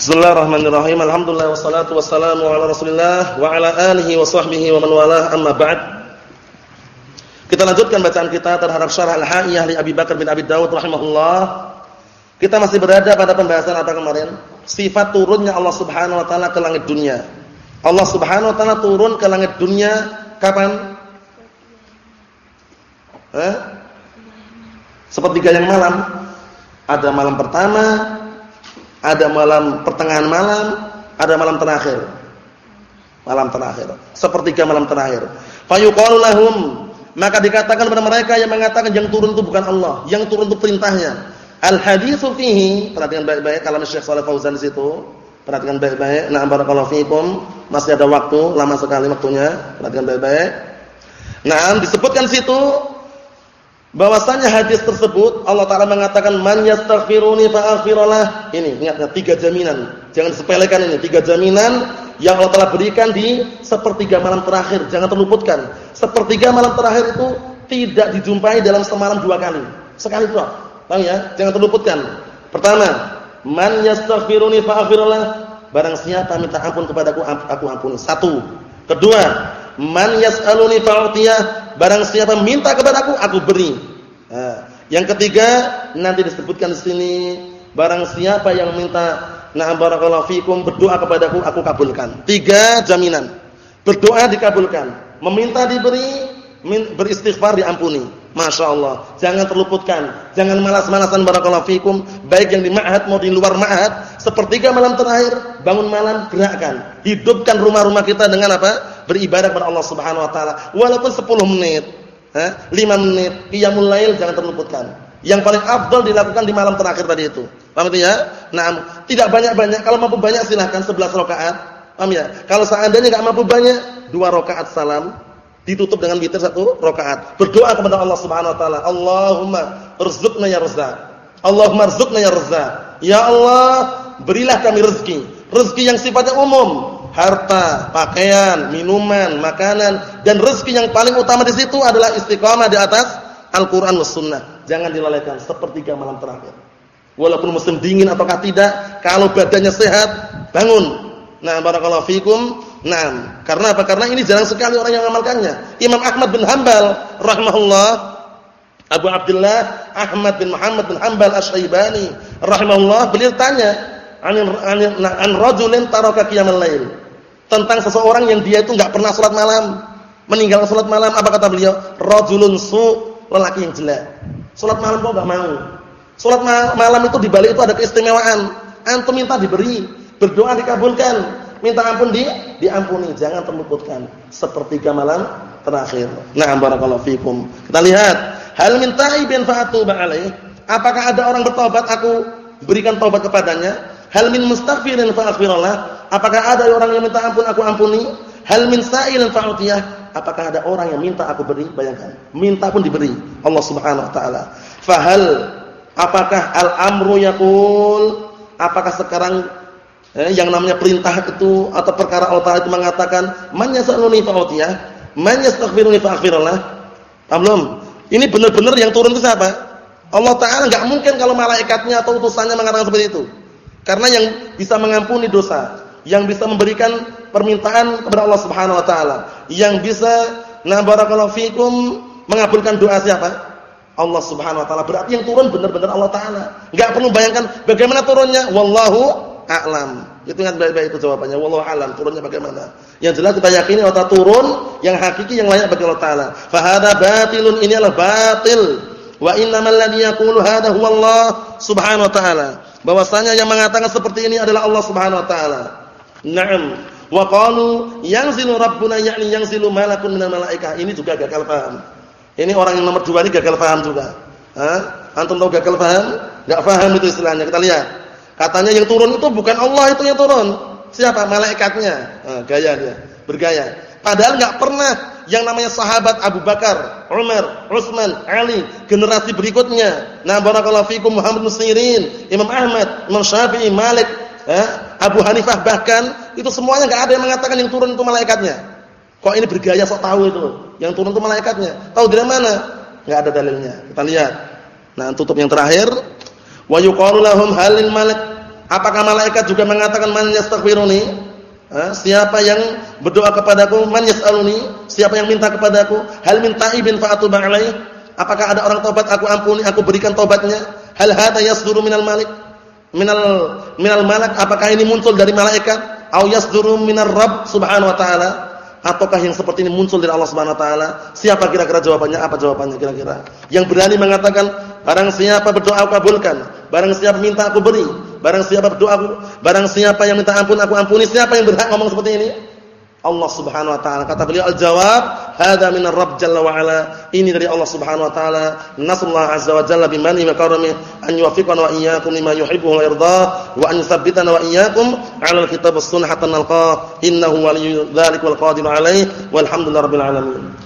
Bismillahirrahmanirrahim. Alhamdulillah wassalatu wassalamu ala Rasulillah wa ala alihi wa sahbihi wa man walah amma ba'd. Kita lanjutkan bacaan kita terhadap syarah Al-Haiyah li Abi Bakar bin Abi Dawud rahimahullah. Kita masih berada pada pembahasan apa kemarin? Sifat turunnya Allah Subhanahu wa taala ke langit dunia. Allah Subhanahu wa taala turun ke langit dunia kapan? Eh? Sepertiga yang malam. Ada malam pertama, ada malam pertengahan malam, ada malam terakhir. Malam terakhir. Sepertiga malam terakhir. Fayuqalu maka dikatakan kepada mereka yang mengatakan yang turun itu bukan Allah, yang turun itu perintahnya. Al haditsu fihi, perhatikan baik-baik kalau Syekh Shalih Fauzan di situ. Perhatikan baik-baik. Nah, barakallahu fikum. Masih ada waktu, lama sekali waktunya. Perhatikan baik-baik. Nah, disebutkan situ bahwasanya hadis tersebut Allah taala mengatakan man yastaghfiruni fa'aghfirullah. Ini ingatnya tiga jaminan. Jangan sepelekan ini, tiga jaminan yang Allah telah berikan di sepertiga malam terakhir. Jangan terluputkan. Sepertiga malam terakhir itu tidak dijumpai dalam semalam dua kali. Sekali doang. Paham ya? Jangan terluputkan. Pertama, man yastaghfiruni fa'aghfirullah. Barang siapa minta ampun kepadaku aku ampuni. Satu. Kedua, man yas'aluni fa'utiyah barang siapa minta kepadaku aku beri. Nah, yang ketiga nanti disebutkan di sini barang siapa yang minta na'am barakallahu fikum berdoa kepadaku aku kabulkan. Tiga jaminan. Berdoa dikabulkan, meminta diberi, beristighfar diampuni. Masya Allah. Jangan terluputkan. Jangan malas-malasan barakallahu fikum. Baik yang di ma'had mau di luar ma'had. Sepertiga malam terakhir. Bangun malam, gerakkan. Hidupkan rumah-rumah kita dengan apa? Beribadah kepada Allah Subhanahu wa taala walaupun 10 menit, eh, 5 menit qiyamul lail jangan terluputkan. Yang paling afdal dilakukan di malam terakhir tadi itu. Paham ya? Nah, tidak banyak-banyak, kalau mampu banyak silahkan 11 rakaat. Paham ya? Kalau seandainya enggak mampu banyak, 2 rakaat salam ditutup dengan witir satu rakaat. Berdoa kepada Allah Subhanahu wa taala, Allahumma rzuqna ya razzaq. Allahumma rzuqna ya razzaq. Ya Allah, berilah kami rezeki. Rezeki yang sifatnya umum harta, pakaian, minuman, makanan dan rezeki yang paling utama di situ adalah istiqamah di atas Al-Qur'an was sunnah. Jangan dilalaikan sepertiga malam terakhir. Walaupun musim dingin ataukah tidak, kalau badannya sehat, bangun. Nah, barakallahu fikum. Nah, karena apa? Karena ini jarang sekali orang yang mengamalkannya. Imam Ahmad bin Hanbal rahimahullah Abu Abdullah Ahmad bin Muhammad bin Hanbal Asy-Syaibani rahimahullah beliau tanya an an, an rajulin taraka qiyamal lail tentang seseorang yang dia itu enggak pernah salat malam, meninggalkan salat malam, apa kata beliau? Rajulun su, lelaki yang jelek. Salat malam kok enggak mau. Salat malam itu di balik itu ada keistimewaan. Antum minta diberi, berdoa dikabulkan, minta ampun di diampuni, jangan terluputkan sepertiga malam terakhir. Na'am barakallahu fikum. Kita lihat, hal min ta'ibin fa'atuba alaih. Apakah ada orang bertobat aku berikan taubat kepadanya? Hal min mustaghfirin fa'aghfirullah. Apakah ada orang yang minta ampun aku ampuni? Hal min sa'ilin fa'utiyah. Apakah ada orang yang minta aku beri? Bayangkan, minta pun diberi. Allah Subhanahu wa taala. Fahal apakah al-amru yaqul? Apakah sekarang eh, yang namanya perintah itu atau perkara Allah itu mengatakan man yasaluni fa'utiyah, man yastaghfiruni fa'aghfirullah? Paham Ini benar-benar yang turun itu siapa? Allah Taala enggak mungkin kalau malaikatnya atau utusannya mengatakan seperti itu. Karena yang bisa mengampuni dosa, yang bisa memberikan permintaan kepada Allah Subhanahu wa taala, yang bisa na barakallahu fikum mengabulkan doa siapa? Allah Subhanahu wa taala. Berarti yang turun benar-benar Allah taala. Enggak perlu bayangkan bagaimana turunnya, wallahu a'lam. Itu ingat baik-baik itu jawabannya, wallahu a'lam. Turunnya bagaimana? Yang jelas kita yakini Allah turun yang hakiki yang layak bagi Allah taala. Fa hadza batilun ini adalah batil. Wa innamal ladzi yaqulu huwa Allah Subhanahu wa taala bahwasanya yang mengatakan seperti ini adalah Allah Subhanahu wa taala. Naam. Wa qalu yanzilu rabbuna yakni yanzilu malakun minal malaikah. Ini juga gagal paham. Ini orang yang nomor dua ini gagal paham juga. Hah? Antum tahu gagal paham? Enggak paham itu istilahnya. Kita lihat. Katanya yang turun itu bukan Allah itu yang turun. Siapa? Malaikatnya. Nah, gaya dia. Bergaya. Padahal enggak pernah yang namanya sahabat Abu Bakar, Umar, Utsman, Ali, generasi berikutnya. Nah, barakallahu fikum Muhammad bin Imam Ahmad, Imam Syafi'i, Malik, eh, Abu Hanifah bahkan itu semuanya enggak ada yang mengatakan yang turun itu malaikatnya. Kok ini bergaya sok tahu itu, yang turun itu malaikatnya. Tahu dari mana? Enggak ada dalilnya. Kita lihat. Nah, tutup yang terakhir, wa yuqalu lahum halil malik Apakah malaikat juga mengatakan man yastaghfiruni? Siapa yang berdoa kepadaku? Man yas'aluni? Siapa yang minta kepadaku? Hal min ta'ibin fa atuba alaih? Apakah ada orang tobat aku ampuni, aku berikan tobatnya? Hal hadza yasduru minal malik? Minal minal malak? Apakah ini muncul dari malaikat? Au yasduru minar rabb subhanahu wa ta'ala? Ataukah yang seperti ini muncul dari Allah Subhanahu wa taala? Siapa kira-kira jawabannya? Apa jawabannya kira-kira? Yang berani mengatakan, barang siapa berdoa aku kabulkan, barang siapa minta aku beri, barang siapa berdoa aku, barang siapa yang minta ampun aku ampuni. Siapa yang berhak ngomong seperti ini? Allah Subhanahu wa taala. Kata beliau al-jawab, hadza min ar-rabb jalla wa ala. Ini dari Allah Subhanahu wa taala. Nasallahu azza wa jalla bimani wa karami an yuwaffiqana wa iyyakum lima yuhibbu wa yarda wa an yuthabbitana wa iyyakum 'ala al-kitab was-sunnah hatta nalqa. Innahu waliyyu dzalika wal qadiru 'alaihi. Walhamdulillahirabbil alamin.